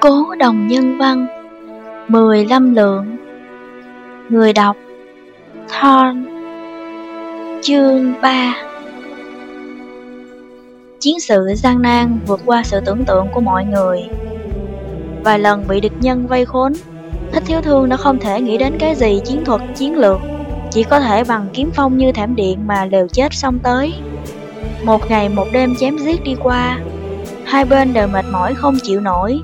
Cố đồng nhân văn. 15 lượng. Người đọc. Thon Chương 3 Chiến sự gian nan vượt qua sự tưởng tượng của mọi người. Vài lần bị địch nhân vây khốn, Thích thiếu thương đã không thể nghĩ đến cái gì chiến thuật, chiến lược. Chỉ có thể bằng kiếm phong như thảm điện mà lều chết xong tới. Một ngày một đêm chém giết đi qua, Hai bên đều mệt mỏi không chịu nổi.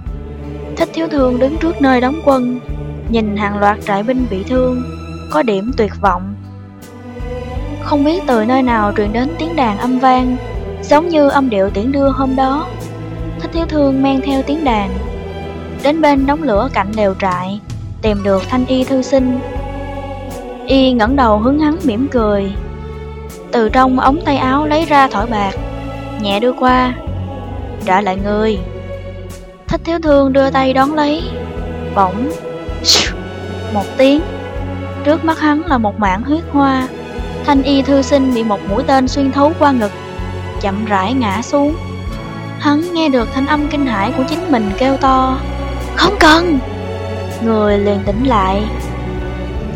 Thích thiếu thương đứng trước nơi đóng quân, Nhìn hàng loạt trại binh bị thương, Có điểm tuyệt vọng. Không biết từ nơi nào truyền đến tiếng đàn âm vang, Giống như âm điệu tiễn đưa hôm đó. Thích thiếu thương men theo tiếng đàn, Đến bên đống lửa cạnh đều trại, Tìm được thanh y thư sinh. Y ngẩng đầu hướng hắn mỉm cười, Từ trong ống tay áo lấy ra thỏi bạc, Nhẹ đưa qua. Trả lại người. Thích thiếu thương đưa tay đón lấy. Bỗng, Một tiếng. Trước mắt hắn là một mảng huyết hoa. Thanh y thư sinh bị một mũi tên xuyên thấu qua ngực, Chậm rãi ngã xuống. Hắn nghe được thanh âm kinh hãi của chính mình kêu to. Không cần! Người liền tỉnh lại.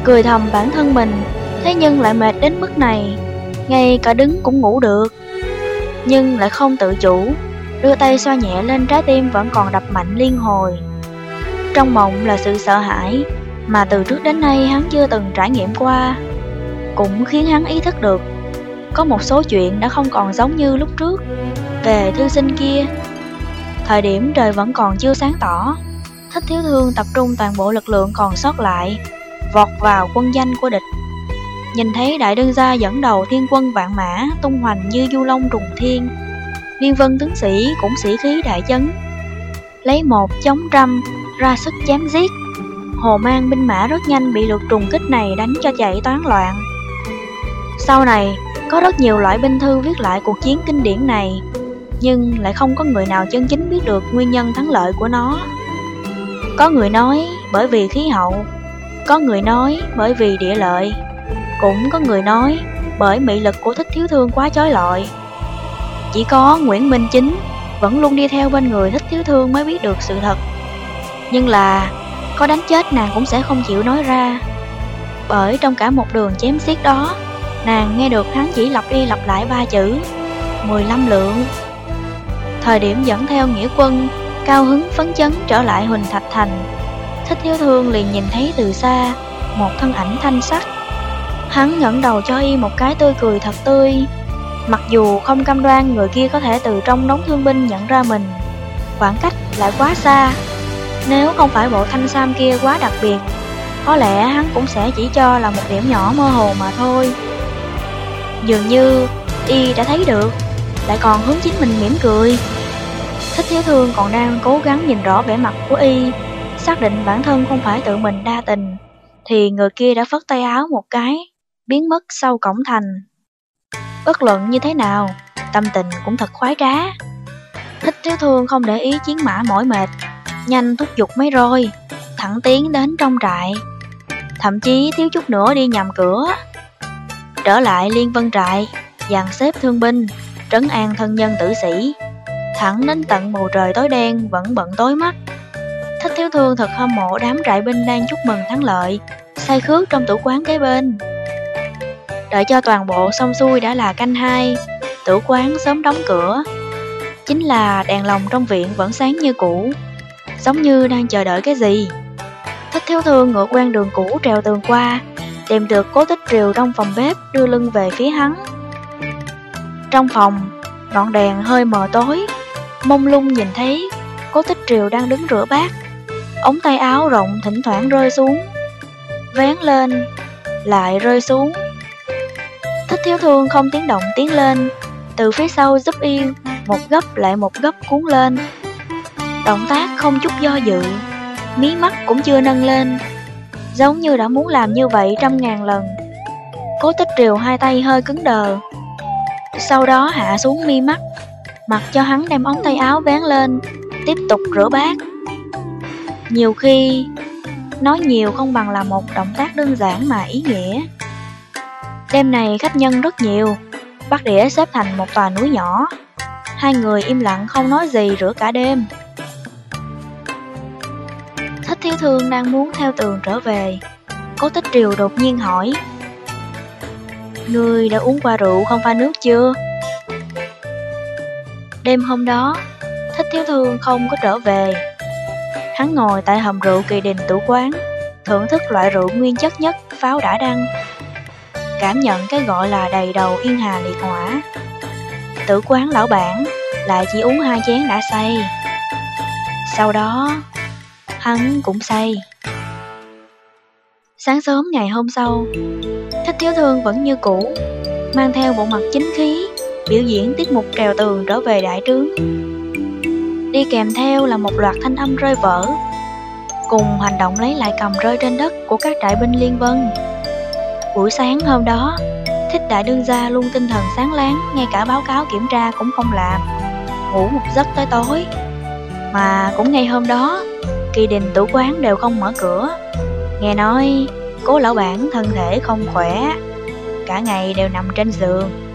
Cười thầm bản thân mình, Thế nhưng lại mệt đến mức này. Ngay cả đứng cũng ngủ được. Nhưng lại không tự chủ đưa tay xoa nhẹ lên trái tim vẫn còn đập mạnh liên hồi. Trong mộng là sự sợ hãi mà từ trước đến nay hắn chưa từng trải nghiệm qua, cũng khiến hắn ý thức được có một số chuyện đã không còn giống như lúc trước về thư sinh kia. Thời điểm trời vẫn còn chưa sáng tỏ, thích thiếu thương tập trung toàn bộ lực lượng còn sót lại, vọt vào quân danh của địch. Nhìn thấy đại đương gia dẫn đầu thiên quân vạn mã tung hoành như du long trùng thiên, Liên vân tướng sĩ cũng sĩ khí đại chấn. Lấy một chống trăm ra sức chém giết. Hồ mang binh mã rất nhanh bị lượt trùng kích này đánh cho chạy toán loạn. Sau này, có rất nhiều loại binh thư viết lại cuộc chiến kinh điển này, Nhưng lại không có người nào chân chính biết được nguyên nhân thắng lợi của nó. Có người nói bởi vì khí hậu, Có người nói bởi vì địa lợi, Cũng có người nói bởi mị lực của thích thiếu thương quá chói lọi chỉ có Nguyễn Minh Chính vẫn luôn đi theo bên người thích thiếu thương mới biết được sự thật. Nhưng là, có đánh chết nàng cũng sẽ không chịu nói ra. Bởi trong cả một đường chém xiết đó, nàng nghe được hắn chỉ lặp đi lặp lại ba chữ 15 lượng. Thời điểm dẫn theo nghĩa quân, cao hứng phấn chấn trở lại Huỳnh Thạch Thành. Thích thiếu thương liền nhìn thấy từ xa, một thân ảnh thanh sắc. Hắn ngẩng đầu cho y một cái tươi cười thật tươi, Mặc dù không cam đoan người kia có thể từ trong đống thương binh nhận ra mình, Khoảng cách lại quá xa. Nếu không phải bộ thanh sam kia quá đặc biệt, Có lẽ hắn cũng sẽ chỉ cho là một điểm nhỏ mơ hồ mà thôi. Dường như y đã thấy được, Lại còn hướng chính mình mỉm cười. Thích thiếu thương còn đang cố gắng nhìn rõ vẻ mặt của y, Xác định bản thân không phải tự mình đa tình, Thì người kia đã phất tay áo một cái, Biến mất sau cổng thành. Bất luận như thế nào, tâm tình cũng thật khoái trá. Thích thiếu thương không để ý chiến mã mỏi mệt, nhanh thúc giục mấy roi, thẳng tiến đến trong trại. Thậm chí thiếu chút nữa đi nhầm cửa. Trở lại liên vân trại, dàn xếp thương binh, trấn an thân nhân tử sĩ. Thẳng đến tận bầu trời tối đen vẫn bận tối mắt. Thích thiếu thương thật hâm mộ đám trại binh đang chúc mừng thắng lợi, say khước trong tủ quán kế bên. Đợi cho toàn bộ xong xuôi đã là canh hai. Tử quán sớm đóng cửa. Chính là đèn lồng trong viện vẫn sáng như cũ. Giống như đang chờ đợi cái gì. Thích thiếu thương ngựa quen đường cũ trèo tường qua Tìm được cố tích triều trong phòng bếp đưa lưng về phía hắn. Trong phòng, ngọn đèn hơi mờ tối. Mông lung nhìn thấy cố tích triều đang đứng rửa bát. Ống tay áo rộng thỉnh thoảng rơi xuống. Vén lên, lại rơi xuống. Thích thiếu thương không tiếng động tiến lên. Từ phía sau giúp yêu Một gấp lại một gấp cuốn lên. Động tác không chút do dự, Mí mắt cũng chưa nâng lên. Giống như đã muốn làm như vậy trăm ngàn lần. Cố tích triều hai tay hơi cứng đờ. Sau đó hạ xuống mi mắt, Mặc cho hắn đem ống tay áo vén lên, Tiếp tục rửa bát. Nhiều khi, Nói nhiều không bằng là một động tác đơn giản mà ý nghĩa. Đêm này khách nhân rất nhiều, bắt đĩa xếp thành một tòa núi nhỏ. Hai người im lặng không nói gì rửa cả đêm. Thích thiếu thương đang muốn theo tường trở về. Cố tích triều đột nhiên hỏi. Ngươi đã uống qua rượu không pha nước chưa? Đêm hôm đó, thích thiếu thương không có trở về. Hắn ngồi tại hầm rượu kỳ đình tủ quán, thưởng thức loại rượu nguyên chất nhất pháo đã đăng. Cảm nhận cái gọi là đầy đầu yên hà liệt hỏa. Tử quán lão bản lại chỉ uống hai chén đã say. Sau đó, hắn cũng say. Sáng sớm ngày hôm sau, Thích Thiếu Thương vẫn như cũ, mang theo bộ mặt chính khí, biểu diễn tiết mục trèo tường trở về đại trướng. Đi kèm theo là một loạt thanh âm rơi vỡ, cùng hành động lấy lại cầm rơi trên đất của các trại binh liên vân. Buổi sáng hôm đó, Thích Đại Đương Gia luôn tinh thần sáng láng, ngay cả báo cáo kiểm tra cũng không làm, ngủ một giấc tới tối. Mà cũng ngay hôm đó, kỳ đình tủ quán đều không mở cửa. Nghe nói, cố lão bản thân thể không khỏe, cả ngày đều nằm trên giường.